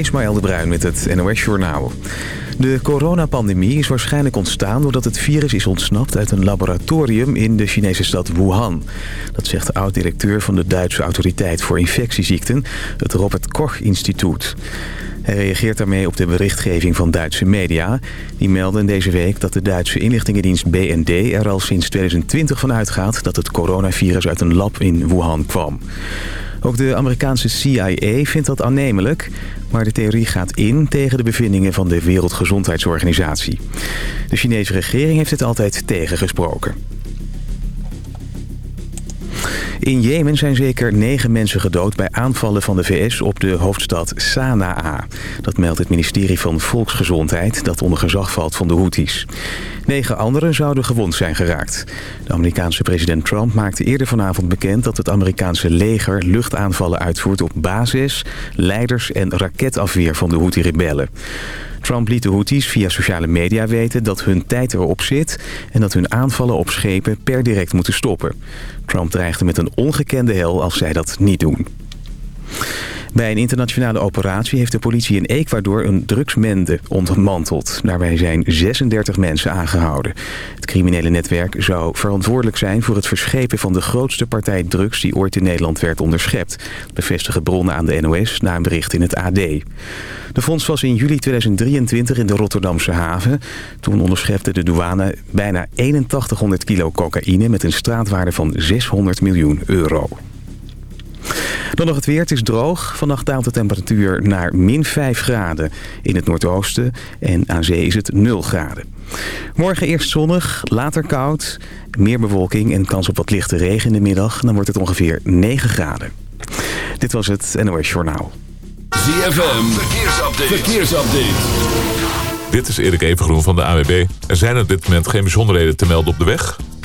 Ismaël de Bruin met het NOS Journaal. De coronapandemie is waarschijnlijk ontstaan doordat het virus is ontsnapt uit een laboratorium in de Chinese stad Wuhan. Dat zegt de oud-directeur van de Duitse Autoriteit voor Infectieziekten, het Robert Koch Instituut. Hij reageert daarmee op de berichtgeving van Duitse media. Die melden deze week dat de Duitse inlichtingendienst BND er al sinds 2020 van uitgaat dat het coronavirus uit een lab in Wuhan kwam. Ook de Amerikaanse CIA vindt dat aannemelijk, maar de theorie gaat in tegen de bevindingen van de Wereldgezondheidsorganisatie. De Chinese regering heeft het altijd tegengesproken. In Jemen zijn zeker negen mensen gedood bij aanvallen van de VS op de hoofdstad Sanaa. Dat meldt het ministerie van Volksgezondheid dat onder gezag valt van de Houthis. Negen anderen zouden gewond zijn geraakt. De Amerikaanse president Trump maakte eerder vanavond bekend dat het Amerikaanse leger luchtaanvallen uitvoert op basis, leiders en raketafweer van de Houthi-rebellen. Trump liet de Houthis via sociale media weten dat hun tijd erop zit... en dat hun aanvallen op schepen per direct moeten stoppen. Trump dreigde met een ongekende hel als zij dat niet doen. Bij een internationale operatie heeft de politie in Ecuador een drugsmende ontmanteld. Daarbij zijn 36 mensen aangehouden. Het criminele netwerk zou verantwoordelijk zijn voor het verschepen van de grootste partij drugs die ooit in Nederland werd onderschept. Bevestigen bronnen aan de NOS na een bericht in het AD. De fonds was in juli 2023 in de Rotterdamse haven. Toen onderschepte de douane bijna 8100 kilo cocaïne met een straatwaarde van 600 miljoen euro. Dan nog het weer. Het is droog. Vannacht daalt de temperatuur naar min 5 graden in het noordoosten. En aan zee is het 0 graden. Morgen eerst zonnig, later koud. Meer bewolking en kans op wat lichte regen in de middag. Dan wordt het ongeveer 9 graden. Dit was het NOS Journaal. ZFM, verkeersupdate. verkeersupdate. Dit is Erik Evengroen van de AWB. Er zijn op dit moment geen bijzonderheden te melden op de weg.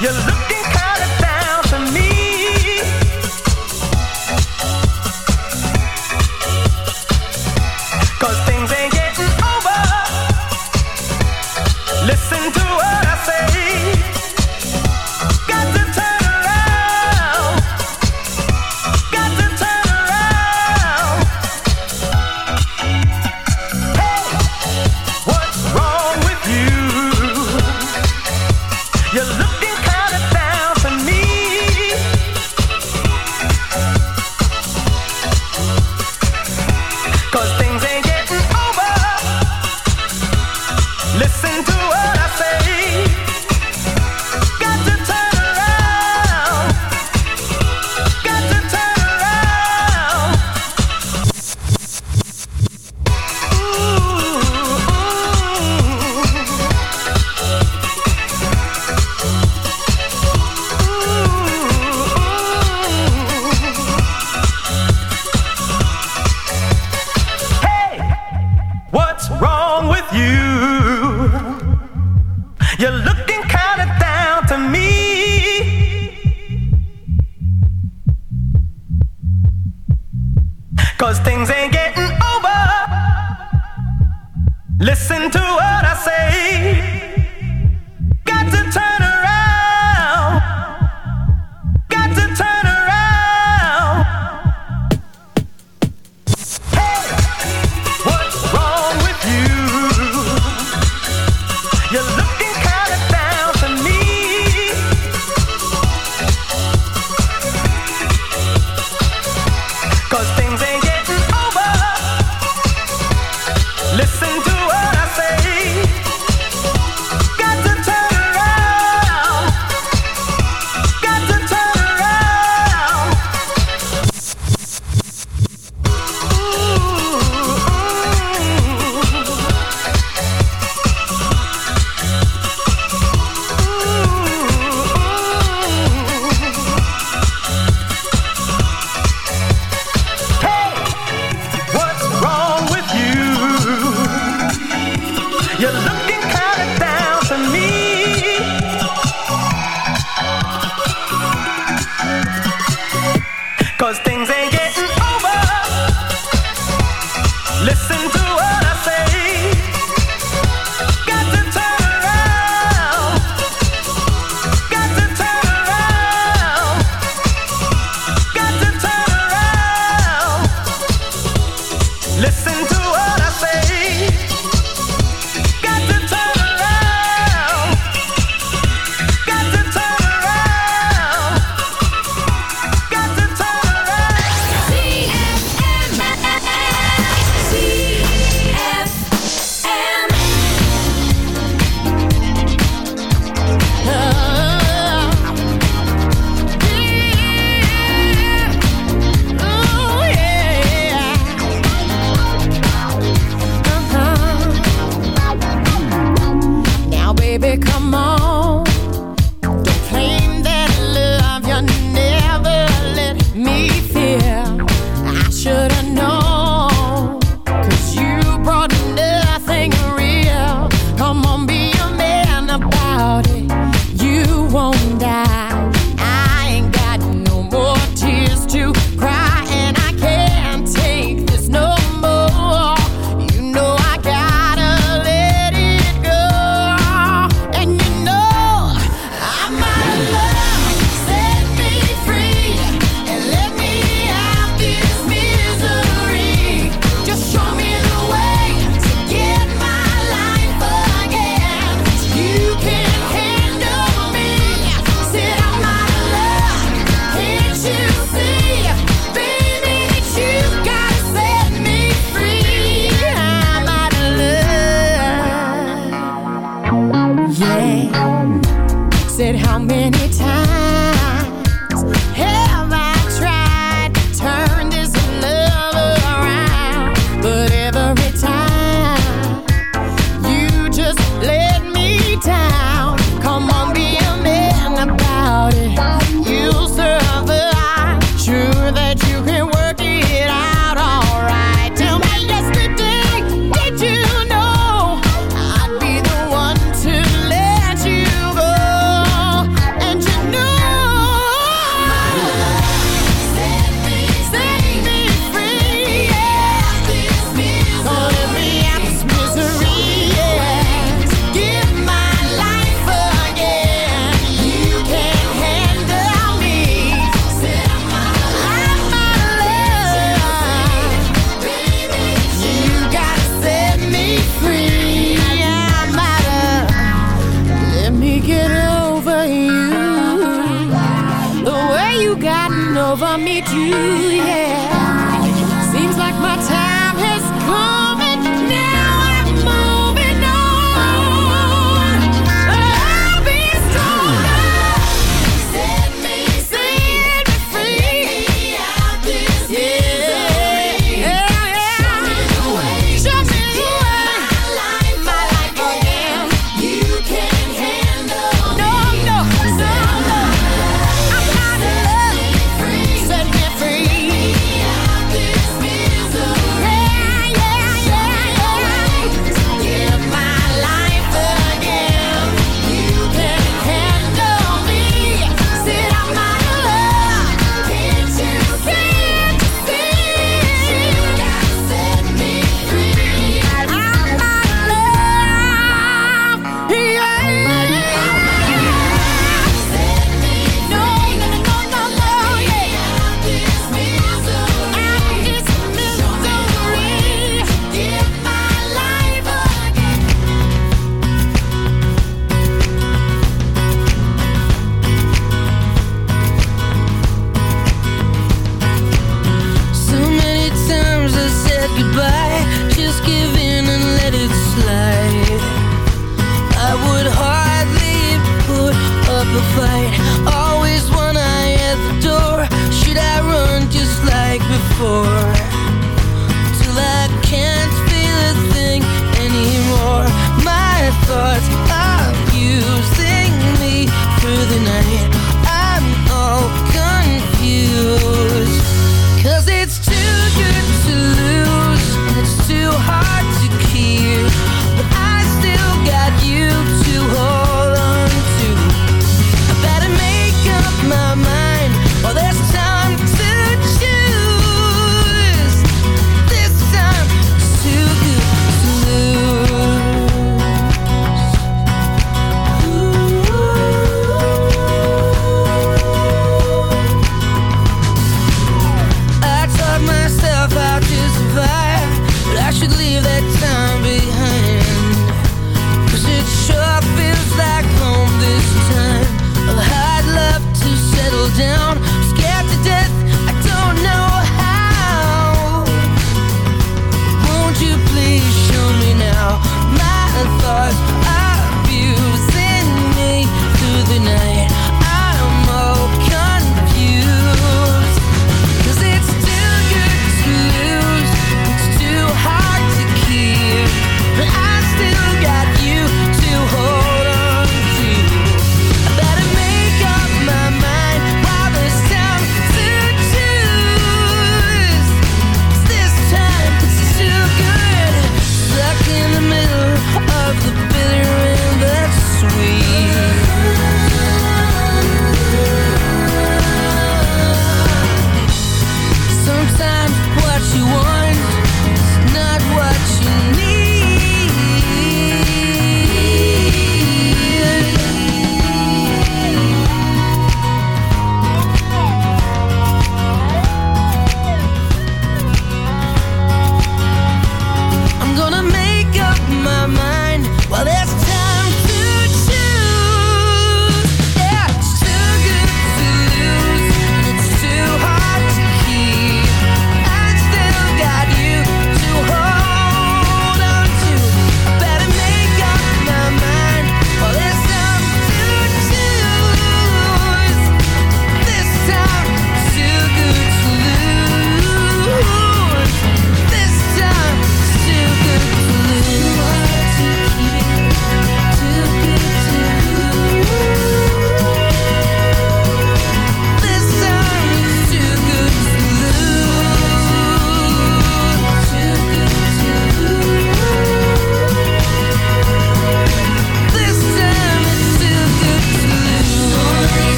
You look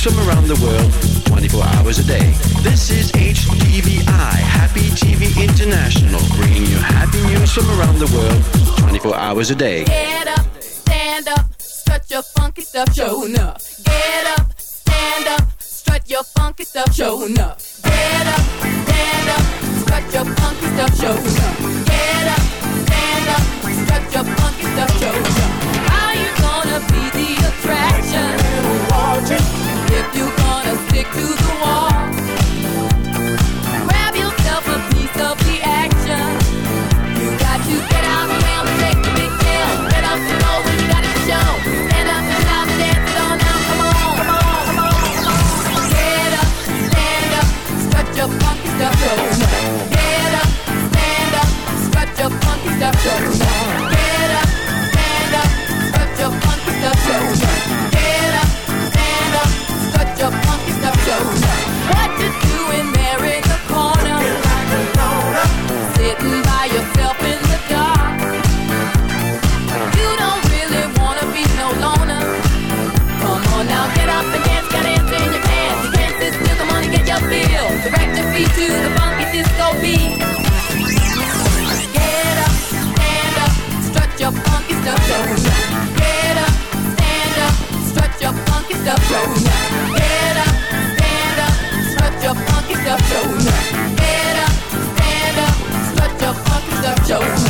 from around the world, 24 hours a day. This is HTVI, Happy TV International, bringing you happy news from around the world, 24 hours a day. Get up, stand up, strut your funky stuff, show up. Get up, stand up, strut your funky stuff, show up. Get up, stand up, strut your funky stuff, show up. Get up, stand up, strut your funky stuff, show up. How you gonna be music to Get up, Joe.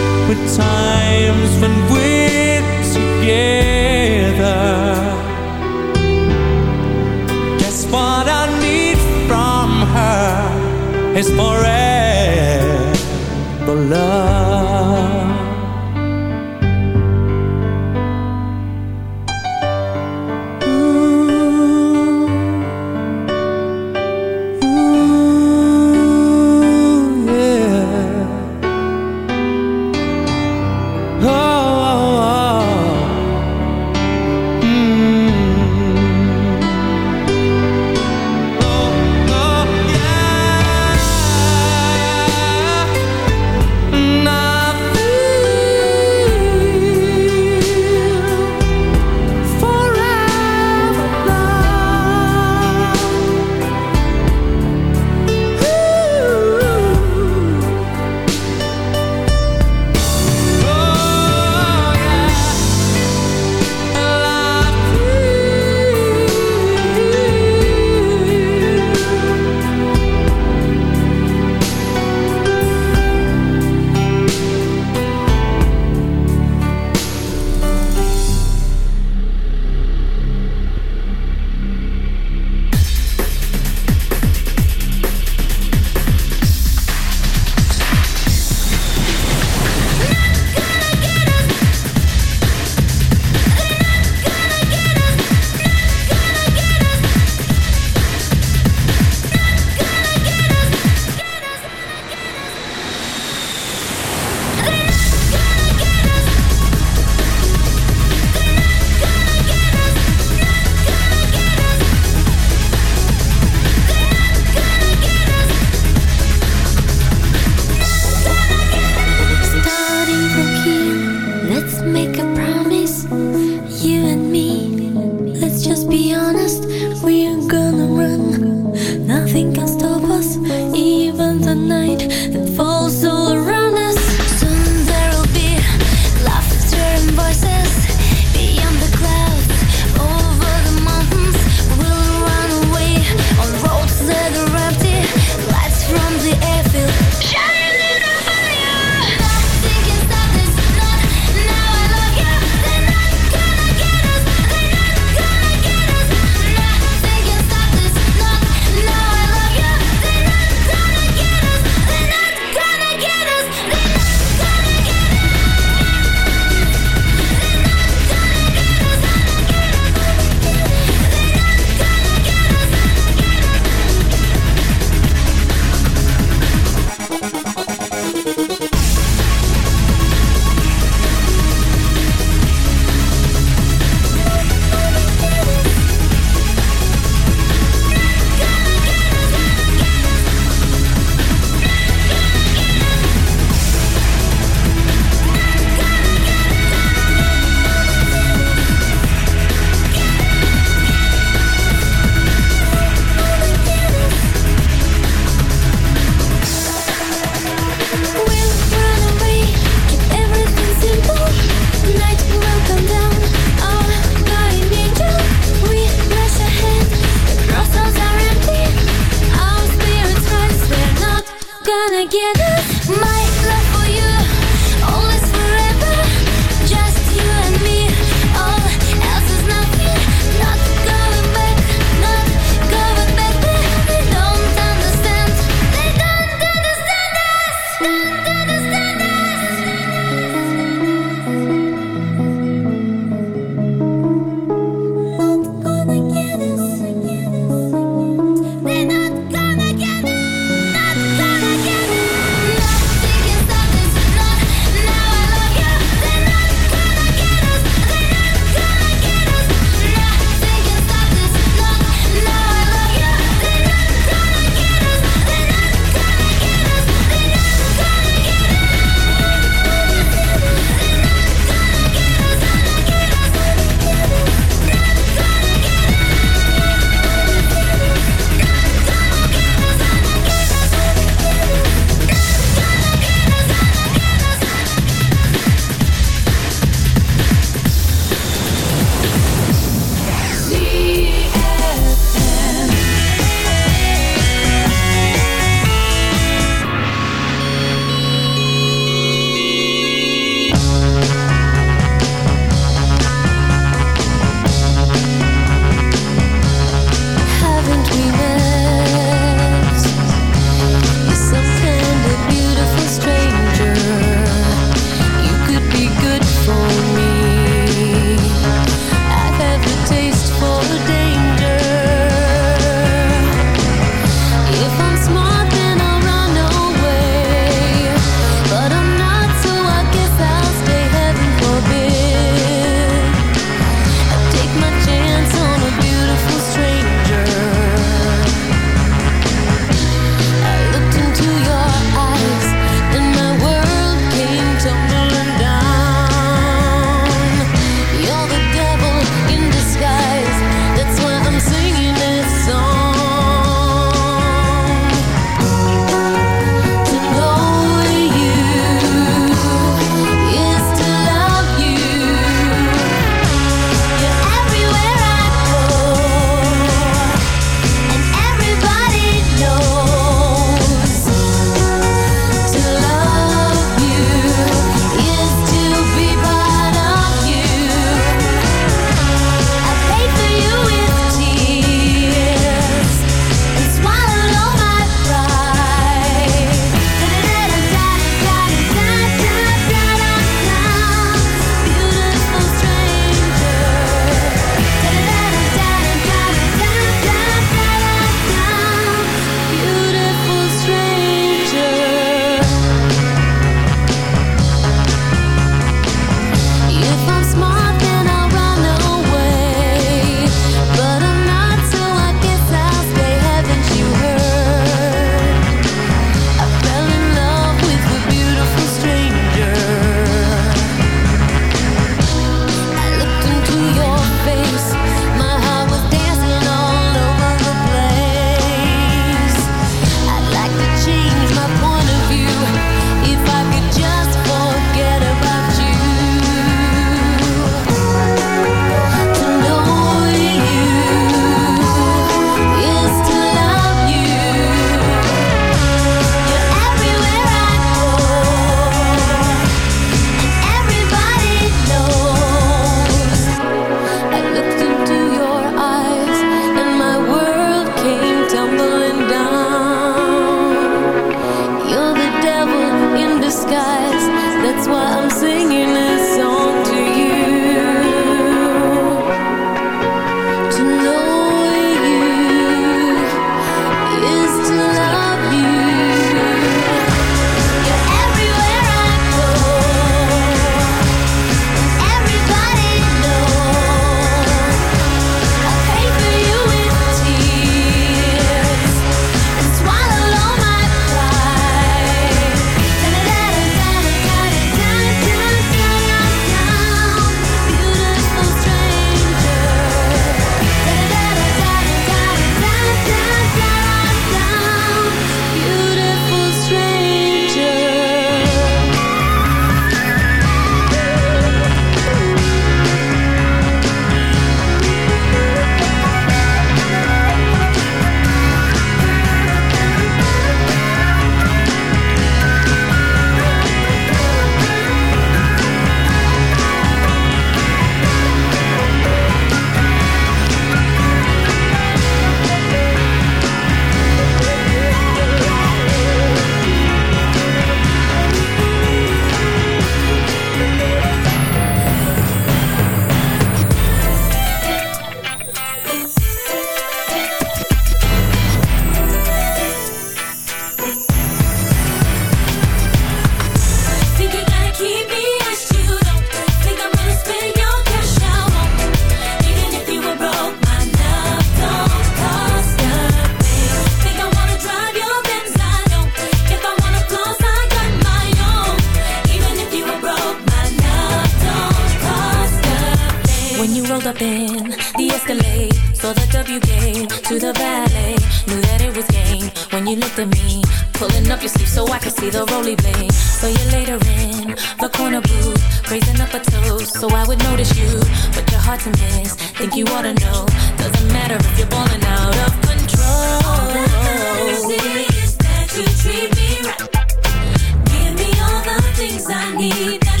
I would notice you, but your heart's a mess. Think you ought to know. Doesn't matter if you're balling out of control. All that I see is that you treat me right. Give me all the things I need.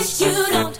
But you don't